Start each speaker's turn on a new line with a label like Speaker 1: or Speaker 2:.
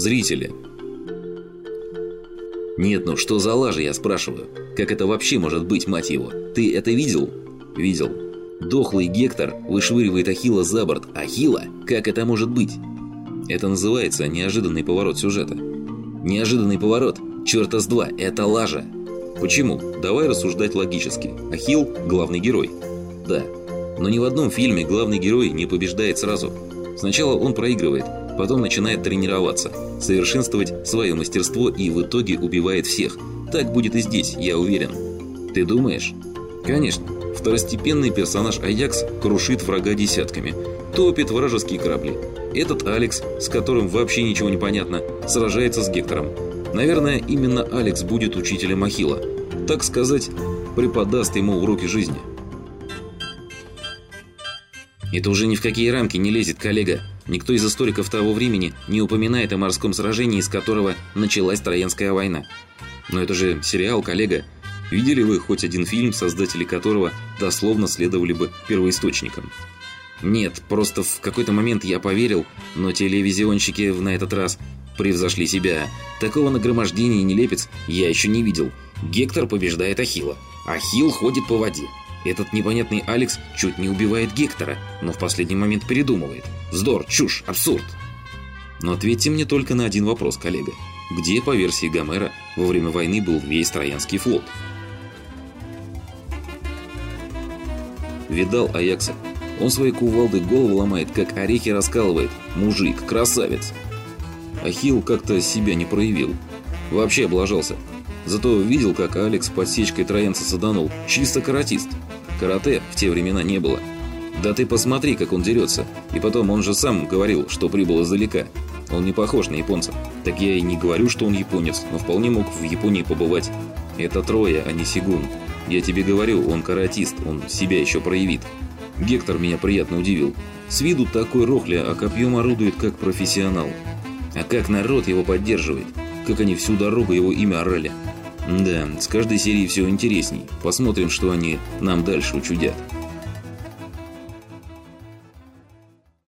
Speaker 1: зрители. Нет, ну что за лажа, я спрашиваю? Как это вообще может быть, мать его? Ты это видел? Видел. Дохлый Гектор вышвыривает Ахилла за борт. Ахилла? Как это может быть? Это называется неожиданный поворот сюжета. Неожиданный поворот? Черта с два, это лажа. Почему? Давай рассуждать логически. Ахилл – главный герой. Да. Но ни в одном фильме главный герой не побеждает сразу. Сначала он проигрывает, потом начинает тренироваться, совершенствовать свое мастерство и в итоге убивает всех. Так будет и здесь, я уверен. Ты думаешь? Конечно. Второстепенный персонаж Аякс крушит врага десятками, топит вражеские корабли. Этот Алекс, с которым вообще ничего не понятно, сражается с Гектором. Наверное, именно Алекс будет учителем Ахилла. Так сказать, преподаст ему уроки жизни. Это уже ни в какие рамки не лезет, коллега. Никто из историков того времени не упоминает о морском сражении, из которого началась Троянская война. Но это же сериал, коллега. Видели вы хоть один фильм, создатели которого дословно следовали бы первоисточникам? Нет, просто в какой-то момент я поверил, но телевизионщики на этот раз превзошли себя. Такого нагромождения нелепец я еще не видел. Гектор побеждает Ахилла. Ахилл ходит по воде. Этот непонятный Алекс чуть не убивает Гектора, но в последний момент передумывает. Вздор, чушь, абсурд. Но ответьте мне только на один вопрос, коллега. Где, по версии Гомера, во время войны был весь Троянский флот? Видал Аякса. Он своей кувалдой голову ломает, как орехи раскалывает. Мужик, красавец. Ахилл как-то себя не проявил. Вообще облажался. Зато видел, как Алекс подсечкой троянца саданул. Чисто каратист. Карате в те времена не было. Да ты посмотри, как он дерется. И потом, он же сам говорил, что прибыл издалека. Он не похож на японца. Так я и не говорю, что он японец, но вполне мог в Японии побывать. Это Троя, а не Сигун. Я тебе говорю, он каратист, он себя еще проявит. Гектор меня приятно удивил. С виду такой рохля, а копьем орудует как профессионал. А как народ его поддерживает. Как они всю дорогу его имя орали. Да, с каждой серии все интересней. Посмотрим, что они нам дальше учудят.